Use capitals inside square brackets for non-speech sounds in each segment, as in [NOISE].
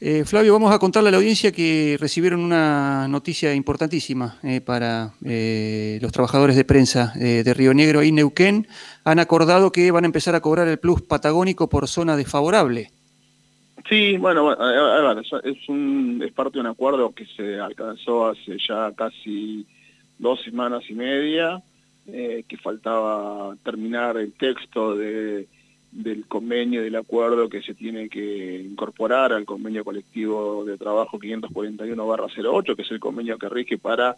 Eh, Flavio, vamos a contarle a la audiencia que recibieron una noticia importantísima eh, para eh, los trabajadores de prensa de Río Negro y Neuquén. Han acordado que van a empezar a cobrar el plus patagónico por zona desfavorable. Sí, bueno, es, un, es parte de un acuerdo que se alcanzó hace ya casi dos semanas y media, que faltaba terminar el texto de del convenio, del acuerdo que se tiene que incorporar al convenio colectivo de trabajo 541-08, que es el convenio que rige para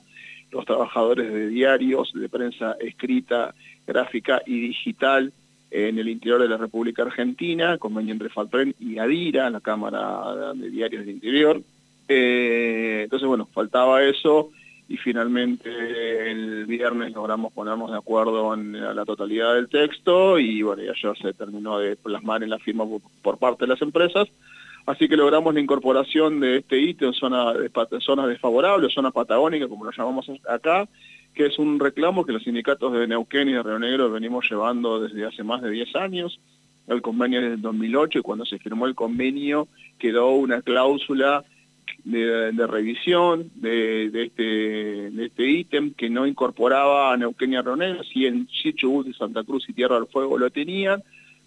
los trabajadores de diarios, de prensa escrita, gráfica y digital en el interior de la República Argentina, convenio entre Faltren y ADIRA, la Cámara de Diarios del Interior. Eh, entonces, bueno, faltaba eso y finalmente el viernes logramos ponernos de acuerdo en la totalidad del texto y bueno, ya se terminó de plasmar en la firma por, parte de las empresas. Así que logramos la incorporación de este ítem en zona de, zonas desfavorables, zonas patagónicas, como lo llamamos acá, que es un reclamo que los sindicatos de Neuquén y de Río Negro venimos llevando desde hace más de 10 años. El convenio es del 2008 y cuando se firmó el convenio quedó una cláusula de, revisión de, este de este ítem que no incorporaba a Neuquén y si en Chichubut de Santa Cruz y Tierra del Fuego lo tenían,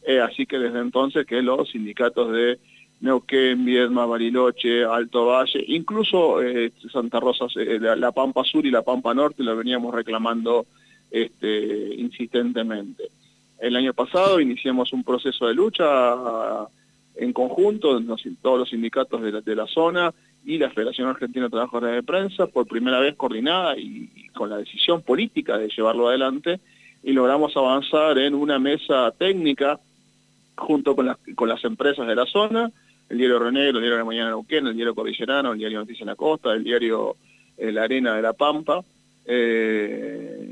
eh, así que desde entonces que los sindicatos de Neuquén, Viedma, Bariloche, Alto Valle, incluso eh, Santa Rosa, eh, la, Pampa Sur y la Pampa Norte lo veníamos reclamando este, insistentemente. El año pasado iniciamos un proceso de lucha en conjunto, todos los sindicatos de la zona, y la Federación Argentina de Trabajadores de Prensa, por primera vez coordinada y, con la decisión política de llevarlo adelante, y logramos avanzar en una mesa técnica junto con las, con las empresas de la zona, el diario Renegro, el diario de la Mañana Neuquén, el diario Cordillerano, el diario Noticias en la Costa, el diario eh, La Arena de la Pampa, eh,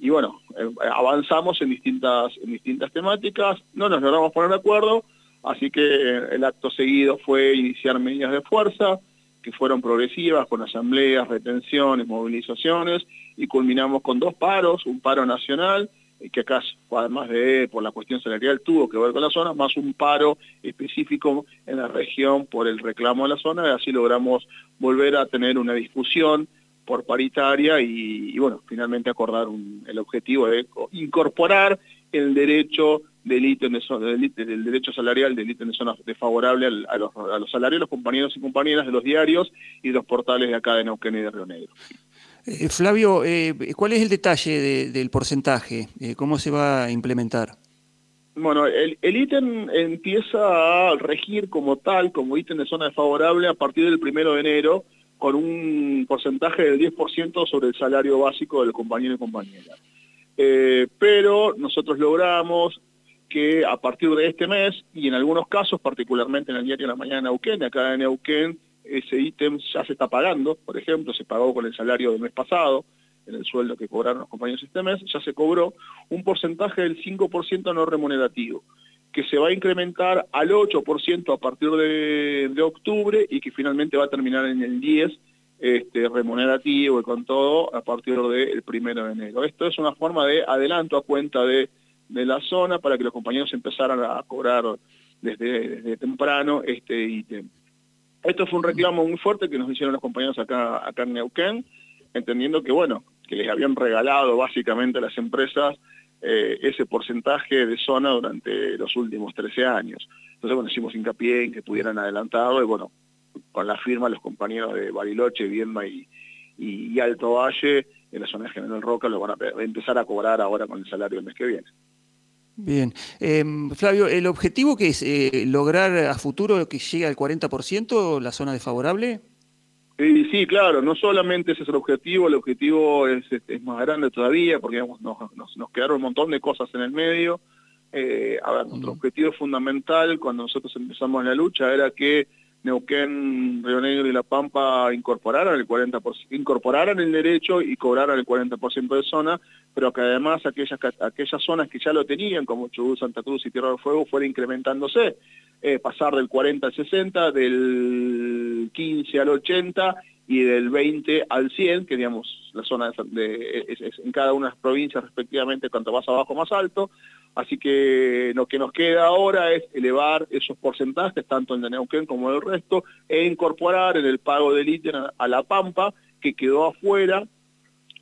y bueno, eh, avanzamos en distintas, en distintas temáticas, no nos logramos poner de acuerdo, así que el acto seguido fue iniciar medidas de fuerza, que fueron progresivas, con asambleas, retenciones, movilizaciones, y culminamos con dos paros, un paro nacional, eh, que acá, además de por la cuestión salarial, tuvo que ver con la zona, más un paro específico en la región por el reclamo de la zona, y así logramos volver a tener una discusión por paritaria y, bueno, finalmente acordar el objetivo de incorporar el derecho del ítem del derecho salarial del ítem de zona desfavorable a, los, a los salarios de los compañeros y compañeras de los diarios y de los portales de acá de Neuquén y de Río Negro. Eh, Flavio, eh, ¿cuál es el detalle del porcentaje? Eh, ¿Cómo se va a implementar? Bueno, el, ítem empieza a regir como tal, como ítem de zona desfavorable a partir del primero de enero, con un porcentaje del 10% sobre el salario básico del compañero y compañera. pero nosotros logramos que a partir de este mes, y en algunos casos, particularmente en el diario de la mañana de Neuquén, acá en Neuquén, ese ítem ya se está pagando, por ejemplo, se pagó con el salario del mes pasado, en el sueldo que cobraron los compañeros este mes, ya se cobró un porcentaje del 5% no remunerativo, que se va a incrementar al 8% a partir de, de, octubre y que finalmente va a terminar en el 10% este, remunerativo y con todo a partir del primero de enero. Esto es una forma de adelanto a cuenta de de la zona para que los compañeros empezaran a cobrar desde, temprano este ítem. Esto fue un reclamo muy fuerte que nos hicieron los compañeros acá, acá en Neuquén, entendiendo que, bueno, que les habían regalado básicamente a las empresas eh, ese porcentaje de zona durante los últimos 13 años. Entonces, bueno, hicimos hincapié en que pudieran adelantarlo y, bueno, con la firma los compañeros de Bariloche, Viedma y, Alto Valle, en la zona de General Roca, lo van a empezar a cobrar ahora con el salario del mes que viene. Bien. Em, Flavio, ¿el objetivo que es eh, lograr a futuro que llegue al 40% la zona desfavorable? sí, claro, no solamente ese es el objetivo, el objetivo es, más grande todavía porque nos, quedaron un montón de cosas en el medio. Eh, a ver, nuestro objetivo fundamental cuando nosotros empezamos la lucha era que Neuquén, Río Negro y La Pampa incorporaran el 40%, incorporaran el derecho y cobraran el 40% de zona, pero que además aquellas, aquellas zonas que ya lo tenían, como Chubut, Santa Cruz y Tierra del Fuego, fuera incrementándose, eh, pasar del 40 al 60, del 15 al 80 y del 20 al 100, que digamos la zona de, en cada una de las provincias respectivamente, cuanto más abajo más alto, Así que lo que nos queda ahora es elevar esos porcentajes, tanto en de Neuquén como el resto, e incorporar en el pago del ítem a La Pampa, que quedó afuera,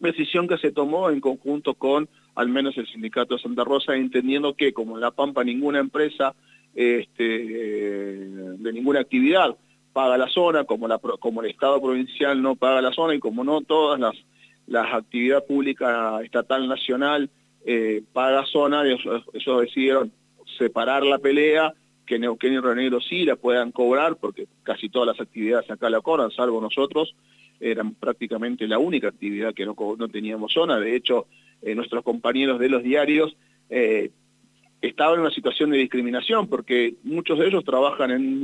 decisión que se tomó en conjunto con al menos el sindicato de Santa Rosa, entendiendo que como en La Pampa ninguna empresa este, de ninguna actividad paga la zona, como, la, como el Estado provincial no paga la zona y como no todas las, las actividades públicas estatal nacional eh, paga zona, ellos, decidieron separar la pelea, que Neuquén y Río Negro sí la puedan cobrar, porque casi todas las actividades acá la cobran, salvo nosotros, eran prácticamente la única actividad que no, no teníamos zona, de hecho eh, nuestros compañeros de los diarios eh, estaban en una situación de discriminación, porque muchos de ellos trabajan en,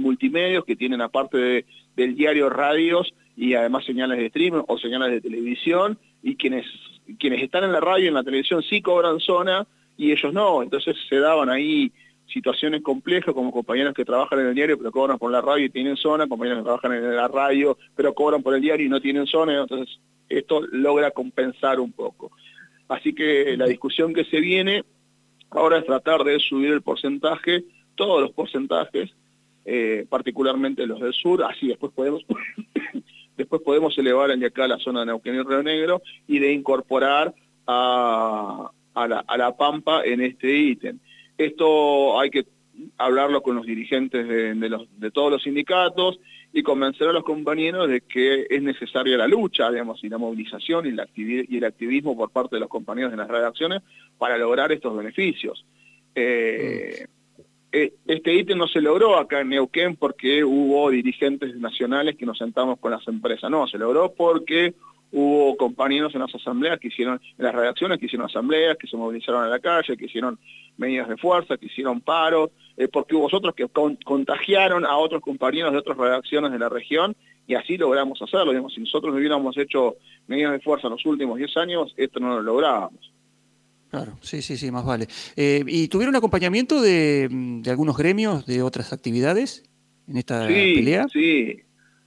multimedios que tienen aparte del diario radios y además señales de streaming o señales de televisión, y quienes quienes están en la radio y en la televisión sí cobran zona y ellos no, entonces se daban ahí situaciones complejas como compañeros que trabajan en el diario pero cobran por la radio y tienen zona, compañeros que trabajan en la radio pero cobran por el diario y no tienen zona, entonces esto logra compensar un poco. Así que la discusión que se viene ahora es tratar de subir el porcentaje, todos los porcentajes, eh, particularmente los del sur, así después podemos Después podemos elevar de acá la zona de Neuquén y Río Negro y de incorporar a, la, Pampa en este ítem. Esto hay que hablarlo con los dirigentes de, todos los sindicatos y convencer a los compañeros de que es necesaria la lucha, digamos, y la movilización y, la y el activismo por parte de los compañeros de las redacciones para lograr estos beneficios. Eh, eh, este ítem no se logró acá en Neuquén porque hubo dirigentes nacionales que nos sentamos con las empresas, no, se logró porque hubo compañeros en las asambleas que hicieron, en las redacciones que hicieron asambleas, que se movilizaron a la calle, que hicieron medidas de fuerza, que hicieron paros, eh, porque hubo otros que contagiaron a otros compañeros de otras redacciones de la región y así logramos hacerlo. Si nosotros hubiéramos hecho medidas de fuerza en los últimos 10 años, esto no lo lográbamos. Claro, sí, sí, sí, más vale. Eh, ¿Y tuvieron acompañamiento de, algunos gremios de otras actividades en esta pelea? Sí,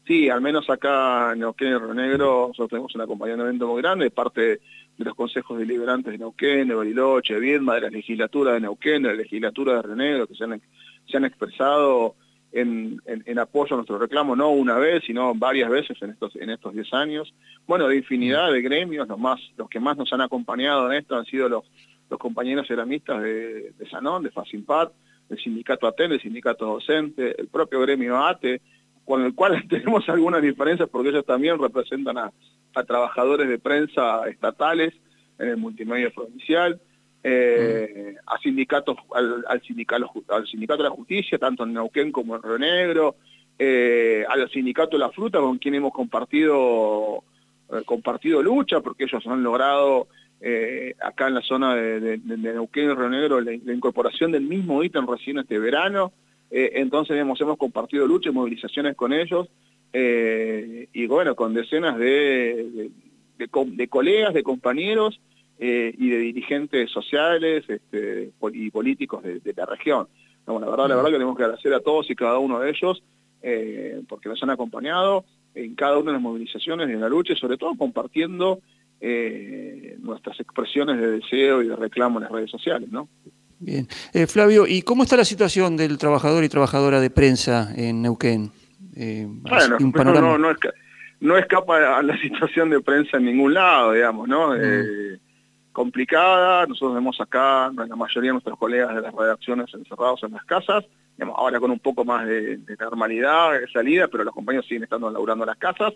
sí, al menos acá en Neuquén y Río Negro nosotros tenemos un acompañamiento muy grande de parte de los consejos deliberantes de Neuquén, de Bariloche, de Viedma, de la legislatura de Neuquén, de la legislatura de Río Negro, que se han, se han expresado en, apoyo a nuestro reclamo, no una vez, sino varias veces en estos en estos 10 años. Bueno, de infinidad de gremios, los, más, los que más nos han acompañado en esto han sido los, los compañeros ceramistas de, Sanón, de Facimpat, el sindicato ATEN, el sindicato docente, el propio gremio ATE, con el cual [LAUGHS] tenemos algunas diferencias porque ellos también representan a, a trabajadores de prensa estatales en el multimedia provincial, eh, a sindicatos, al, sindicato, al sindicato de la justicia, tanto en Neuquén como en Río Negro, eh, al sindicato de la fruta con quien hemos compartido, eh, compartido lucha, porque ellos han logrado acá en la zona de, Neuquén y Río Negro la, incorporación del mismo ítem recién este verano, entonces hemos, hemos compartido lucha y movilizaciones con ellos, y bueno, con decenas de, de colegas, de compañeros, eh, y de dirigentes sociales este, y políticos de, la región. la verdad, la verdad que tenemos que agradecer a todos y cada uno de ellos eh, porque nos han acompañado en cada una de las movilizaciones de la lucha y sobre todo compartiendo eh, nuestras expresiones de deseo y de reclamo en las redes sociales, ¿no? Bien. Flavio, ¿y cómo está la situación del trabajador y trabajadora de prensa en Neuquén? bueno, no, no, no, escapa a la situación de prensa en ningún lado, digamos, ¿no? Mm complicada, nosotros vemos acá la mayoría de nuestros colegas de las redacciones encerrados en las casas, ahora con un poco más de, normalidad, de salida, pero los compañeros siguen estando laburando en las casas,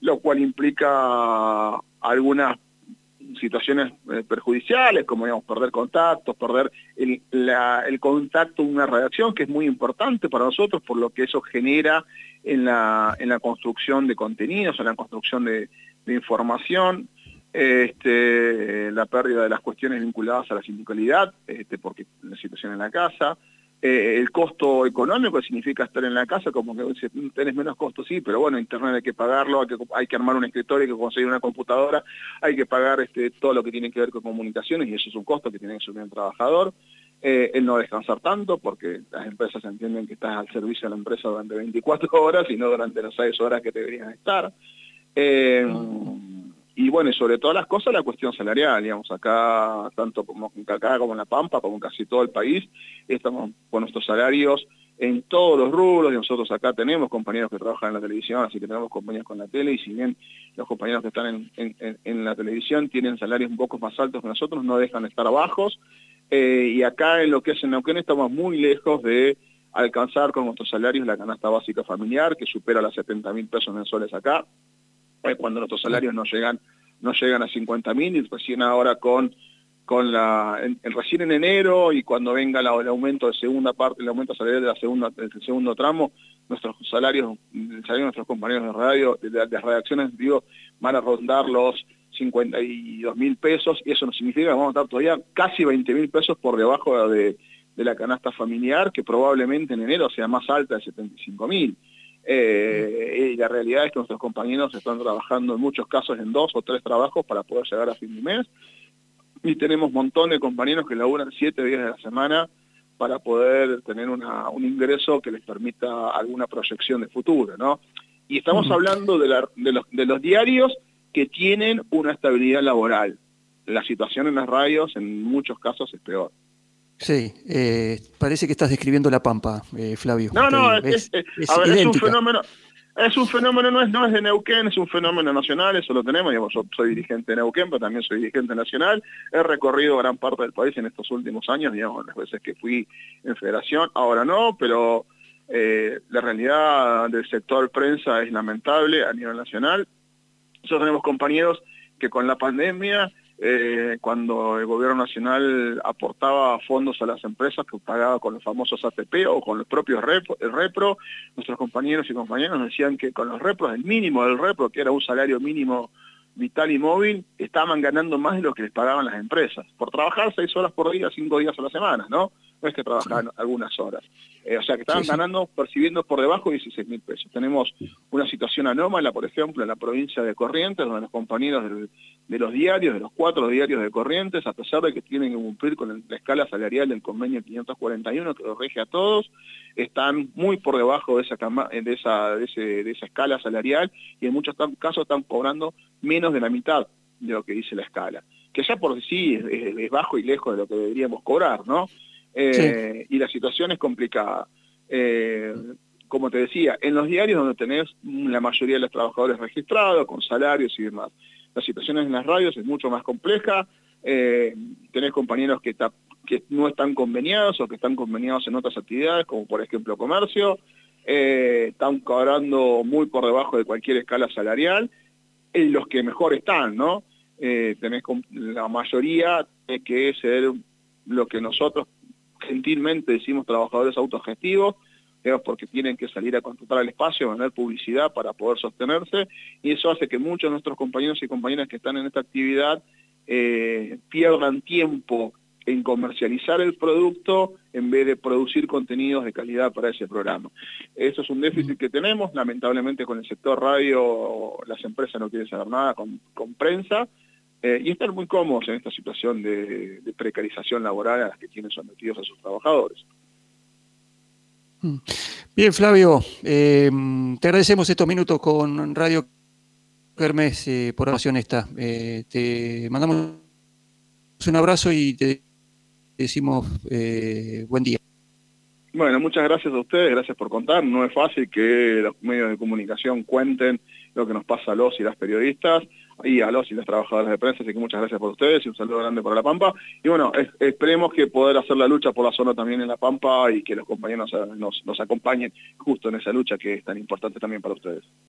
lo cual implica algunas situaciones eh, perjudiciales, como digamos, perder contactos, perder el, contacto en una redacción, que es muy importante para nosotros, por lo que eso genera en la, en la construcción de contenidos, en la construcción de información, este, la pérdida de las cuestiones vinculadas a la sindicalidad, este, porque la situación en la casa, eh, el costo económico significa estar en la casa, como que tenés menos costo, sí, pero bueno, internet hay que pagarlo, hay que, armar un escritorio, hay que conseguir una computadora, hay que pagar este, todo lo que tiene que ver con comunicaciones y eso es un costo que tiene que asumir el trabajador. Eh, el no descansar tanto, porque las empresas entienden que estás al servicio de la empresa durante 24 [LAUGHS] horas y no durante las 6 horas que deberían estar. Eh, y bueno, y sobre todas las cosas la cuestión salarial, digamos, acá, tanto como acá como en La Pampa, como en casi todo el país, estamos con nuestros salarios en todos los rubros, y nosotros acá tenemos compañeros que trabajan en la televisión, así que tenemos compañeros con la tele, y si bien los compañeros que están en, la televisión tienen salarios un poco más altos que nosotros, no dejan de estar bajos, eh, y acá en lo que es en Neuquén estamos muy lejos de alcanzar con nuestros salarios la canasta básica familiar, que supera las 70 mil pesos mensuales acá, cuando nuestros salarios no llegan, no llegan a 50 mil y recién ahora con, con la, recién en enero y cuando venga el aumento de segunda parte, el aumento salarial de la segunda, del segundo tramo, nuestros salarios, el salario de nuestros compañeros de radio, de, las redacciones, digo, van a rondar los 52 mil pesos y eso nos significa que vamos a estar todavía casi 20 mil pesos por debajo de, de la canasta familiar, que probablemente en enero sea más alta de 75 mil. Eh, y la realidad es que nuestros compañeros están trabajando en muchos casos en dos o tres trabajos para poder llegar a fin de mes. Y tenemos un montón de compañeros que laburan siete días de la semana para poder tener una, un ingreso que les permita alguna proyección de futuro, ¿no? Y estamos hablando de, de, los, de los diarios que tienen una estabilidad laboral. La situación en las radios en muchos casos es peor. Sí, eh, parece que estás describiendo la Pampa, eh, Flavio. No, no, es, un fenómeno, es un fenómeno, no es, no es de Neuquén, es un fenómeno nacional, eso lo tenemos, yo soy dirigente de Neuquén, pero también soy dirigente nacional, he recorrido gran parte del país en estos últimos años, digamos, las veces que fui en federación, ahora no, pero eh, la realidad del sector prensa es lamentable a nivel nacional. Nosotros tenemos compañeros que con la pandemia eh, cuando el gobierno nacional aportaba fondos a las empresas que pagaba con los famosos ATP o con los propios repro, nuestros compañeros y compañeras decían que con los repros, el mínimo del repro, que era un salario mínimo vital y móvil, estaban ganando más de lo que les pagaban las empresas, por trabajar seis horas por día, cinco días a la semana, ¿no? No es que trabajaban algunas horas. Eh, o sea, que estaban ganando, percibiendo por debajo 16 mil pesos. Tenemos una situación anómala, por ejemplo, en la provincia de Corrientes, donde los compañeros de los diarios, de los cuatro diarios de Corrientes, a pesar de que tienen que cumplir con la escala salarial del convenio 541, que lo rige a todos, están muy por debajo de esa, de esa, de esa escala salarial y en muchos casos están cobrando menos de la mitad de lo que dice la escala, que ya por sí es bajo y lejos de lo que deberíamos cobrar, ¿no? Eh, y la situación es complicada. Eh, como te decía, en los diarios donde tenés la mayoría de los trabajadores registrados, con salarios y demás. La situación en las radios es mucho más compleja, eh, tenés compañeros que, que no están conveniados o que están conveniados en otras actividades, como por ejemplo comercio, están cobrando muy por debajo de cualquier escala salarial, en los que mejor están, ¿no? tenés la mayoría que ser lo que nosotros gentilmente decimos trabajadores autogestivos, porque tienen que salir a contratar al espacio, ganar publicidad para poder sostenerse, y eso hace que muchos de nuestros compañeros y compañeras que están en esta actividad eh, pierdan tiempo en comercializar el producto en vez de producir contenidos de calidad para ese programa. Eso es un déficit que tenemos, lamentablemente con el sector radio las empresas no quieren saber nada con, con prensa, eh, y están muy cómodos en esta situación de, precarización laboral a las que tienen sometidos a sus trabajadores. Mm. Bien, Flavio, eh, te agradecemos estos minutos con Radio Kermes eh, por la ocasión esta. te mandamos un abrazo y te decimos buen día. Bueno, muchas gracias a ustedes, gracias por contar. No es fácil que los medios de comunicación cuenten lo que nos pasa a los y las periodistas y a los y las trabajadoras de prensa, así que muchas gracias por ustedes y un saludo grande para La Pampa. Y bueno, esperemos que poder hacer la lucha por la zona también en La Pampa y que los compañeros nos, nos acompañen justo en esa lucha que es tan importante también para ustedes.